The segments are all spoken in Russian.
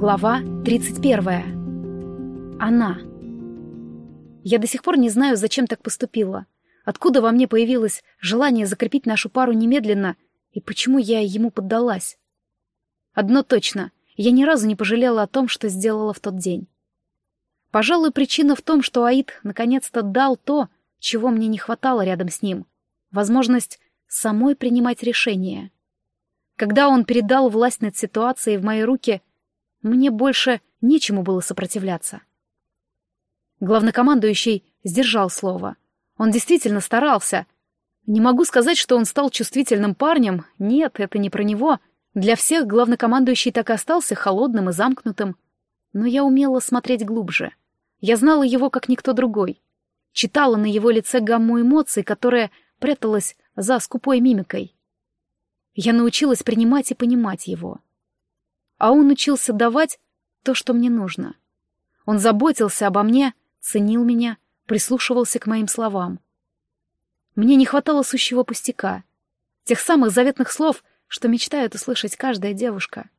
Глава 31. Она. Я до сих пор не знаю, зачем так поступила. Откуда во мне появилось желание закрепить нашу пару немедленно, и почему я ему поддалась. Одно точно, я ни разу не пожалела о том, что сделала в тот день. Пожалуй, причина в том, что Аид наконец-то дал то, чего мне не хватало рядом с ним. Возможность самой принимать решения. Когда он передал власть над ситуацией в мои руки, мне больше нечему было сопротивляться. Главнокомандующий сдержал слово. Он действительно старался. Не могу сказать, что он стал чувствительным парнем. Нет, это не про него. Для всех главнокомандующий так и остался холодным и замкнутым. Но я умела смотреть глубже. Я знала его, как никто другой. Читала на его лице гамму эмоций, которая пряталась за скупой мимикой. Я научилась принимать и понимать его а он учился давать то, что мне нужно. Он заботился обо мне, ценил меня, прислушивался к моим словам. Мне не хватало сущего пустяка, тех самых заветных слов, что мечтает услышать каждая девушка.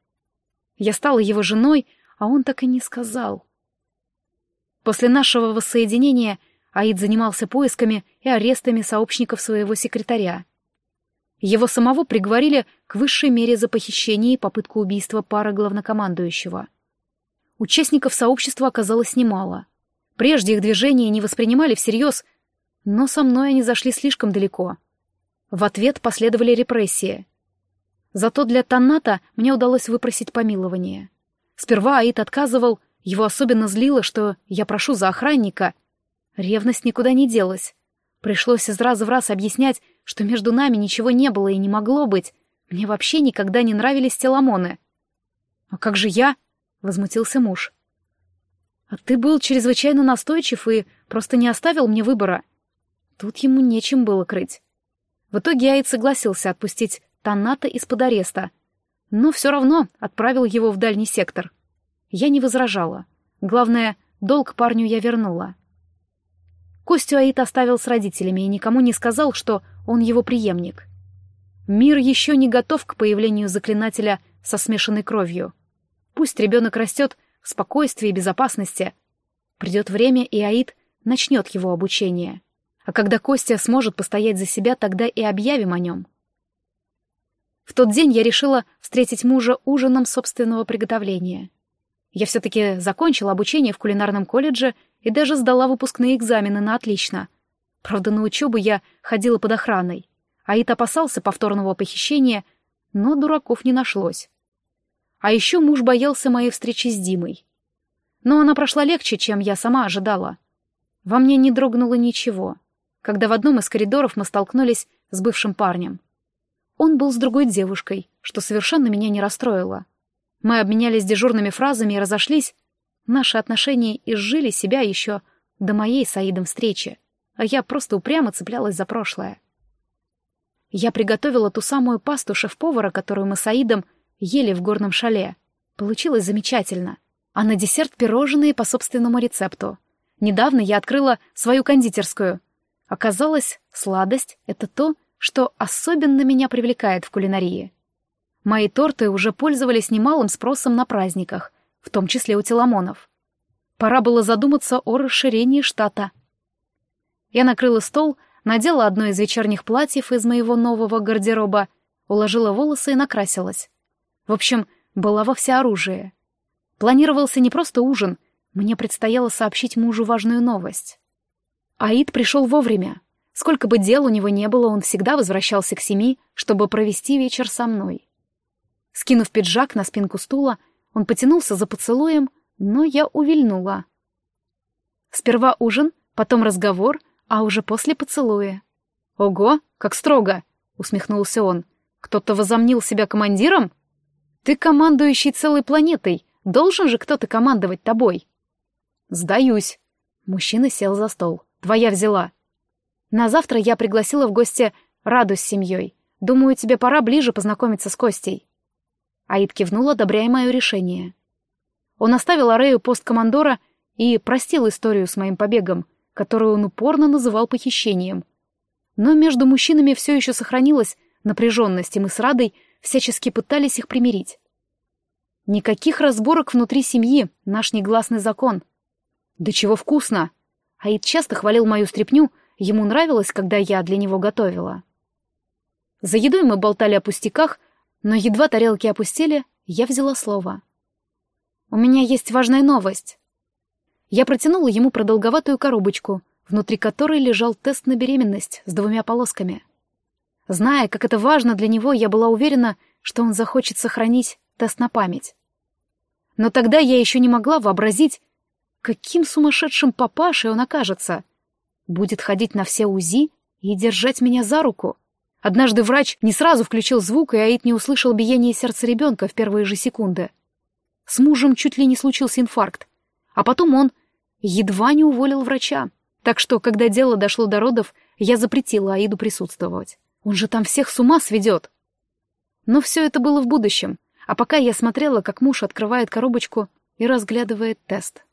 Я стала его женой, а он так и не сказал. После нашего воссоединения Аид занимался поисками и арестами сообщников своего секретаря. Его самого приговорили к высшей мере за похищение и попытку убийства пары главнокомандующего. Участников сообщества оказалось немало. Прежде их движения не воспринимали всерьез, но со мной они зашли слишком далеко. В ответ последовали репрессии. Зато для Танната мне удалось выпросить помилование. Сперва Аид отказывал, его особенно злило, что я прошу за охранника. Ревность никуда не делась. Пришлось из раза в раз объяснять, что между нами ничего не было и не могло быть. Мне вообще никогда не нравились теламоны. «А как же я?» — возмутился муж. «А ты был чрезвычайно настойчив и просто не оставил мне выбора». Тут ему нечем было крыть. В итоге Аид согласился отпустить Таната из-под ареста, но все равно отправил его в дальний сектор. Я не возражала. Главное, долг парню я вернула. Костю Аид оставил с родителями и никому не сказал, что он его преемник. Мир еще не готов к появлению заклинателя со смешанной кровью. Пусть ребенок растет в спокойствии и безопасности. Придет время, и Аид начнет его обучение. А когда Костя сможет постоять за себя, тогда и объявим о нем. В тот день я решила встретить мужа ужином собственного приготовления. Я все-таки закончила обучение в кулинарном колледже и даже сдала выпускные экзамены на отлично. Правда, на учебу я ходила под охраной. Аид опасался повторного похищения, но дураков не нашлось. А еще муж боялся моей встречи с Димой. Но она прошла легче, чем я сама ожидала. Во мне не дрогнуло ничего, когда в одном из коридоров мы столкнулись с бывшим парнем. Он был с другой девушкой, что совершенно меня не расстроило. Мы обменялись дежурными фразами и разошлись, Наши отношения изжили себя еще до моей с Аидом встречи, а я просто упрямо цеплялась за прошлое. Я приготовила ту самую пасту шеф-повара, которую мы с Аидом ели в горном шале. Получилось замечательно. А на десерт пирожные по собственному рецепту. Недавно я открыла свою кондитерскую. Оказалось, сладость — это то, что особенно меня привлекает в кулинарии. Мои торты уже пользовались немалым спросом на праздниках — в том числе у теламонов. Пора было задуматься о расширении штата. Я накрыла стол, надела одно из вечерних платьев из моего нового гардероба, уложила волосы и накрасилась. В общем, была во всеоружие. Планировался не просто ужин, мне предстояло сообщить мужу важную новость. Аид пришел вовремя. Сколько бы дел у него не было, он всегда возвращался к семи, чтобы провести вечер со мной. Скинув пиджак на спинку стула, он потянулся за поцелуем, но я увильнула. Сперва ужин, потом разговор, а уже после поцелуя. «Ого, как строго!» — усмехнулся он. «Кто-то возомнил себя командиром? Ты командующий целой планетой, должен же кто-то командовать тобой». «Сдаюсь». Мужчина сел за стол. «Твоя взяла». «На завтра я пригласила в гости Раду с семьей. Думаю, тебе пора ближе познакомиться с Костей». Аид кивнул, одобряя мое решение. Он оставил Арею пост командора и простил историю с моим побегом, которую он упорно называл похищением. Но между мужчинами все еще сохранилась напряженность, и мы с Радой всячески пытались их примирить. Никаких разборок внутри семьи, наш негласный закон. Да чего вкусно! Аид часто хвалил мою стряпню, ему нравилось, когда я для него готовила. За едой мы болтали о пустяках, но едва тарелки опустили, я взяла слово. «У меня есть важная новость». Я протянула ему продолговатую коробочку, внутри которой лежал тест на беременность с двумя полосками. Зная, как это важно для него, я была уверена, что он захочет сохранить тест на память. Но тогда я еще не могла вообразить, каким сумасшедшим папашей он окажется. Будет ходить на все УЗИ и держать меня за руку. Однажды врач не сразу включил звук, и Аид не услышал биение сердца ребенка в первые же секунды. С мужем чуть ли не случился инфаркт. А потом он едва не уволил врача. Так что, когда дело дошло до родов, я запретила Аиду присутствовать. Он же там всех с ума сведет. Но все это было в будущем, а пока я смотрела, как муж открывает коробочку и разглядывает тест.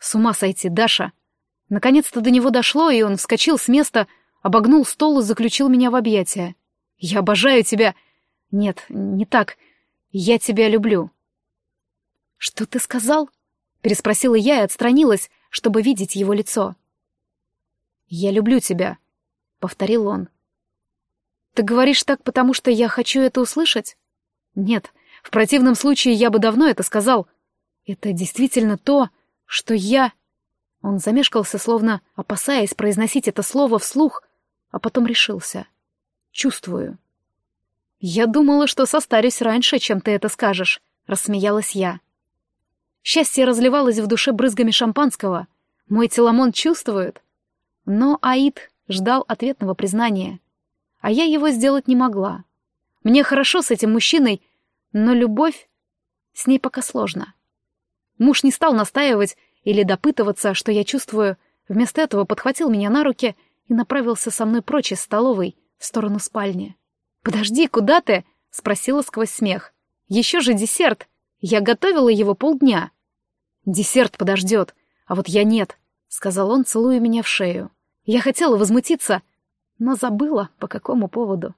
С ума сойти, Даша! Наконец-то до него дошло, и он вскочил с места, обогнул стол и заключил меня в объятия. «Я обожаю тебя!» «Нет, не так. Я тебя люблю». «Что ты сказал?» — переспросила я и отстранилась, чтобы видеть его лицо. «Я люблю тебя», — повторил он. «Ты говоришь так, потому что я хочу это услышать?» «Нет, в противном случае я бы давно это сказал. Это действительно то, что я...» Он замешкался, словно опасаясь произносить это слово вслух, а потом решился. «Чувствую». «Я думала, что состарюсь раньше, чем ты это скажешь», — рассмеялась я. Счастье разливалось в душе брызгами шампанского. Мой Теламон чувствует. Но Аид ждал ответного признания. А я его сделать не могла. Мне хорошо с этим мужчиной, но любовь с ней пока сложно. Муж не стал настаивать или допытываться, что я чувствую, вместо этого подхватил меня на руки и направился со мной прочь из столовой, в сторону спальни. «Подожди, куда ты?» — спросила сквозь смех. «Еще же десерт! Я готовила его полдня!» «Десерт подождет, а вот я нет», — сказал он, целуя меня в шею. Я хотела возмутиться, но забыла, по какому поводу.